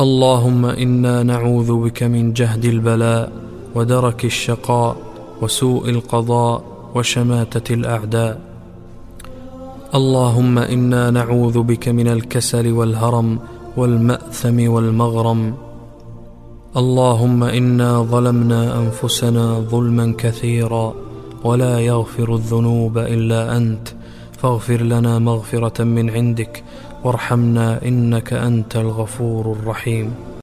اللهم إنا نعوذ بك من جهد البلاء ودرك الشقاء وسوء القضاء وشماتة الأعداء. اللهم إنا نعوذ بك من الكسل والهرم والمأثم والمغرم. اللهم إنا ظلمنا أنفسنا ظلما كثيرا ولا يغفر الذنوب إلا أنت. فاغفر لنا مغفرة من عندك وارحمنا إنك أنت الغفور الرحيم.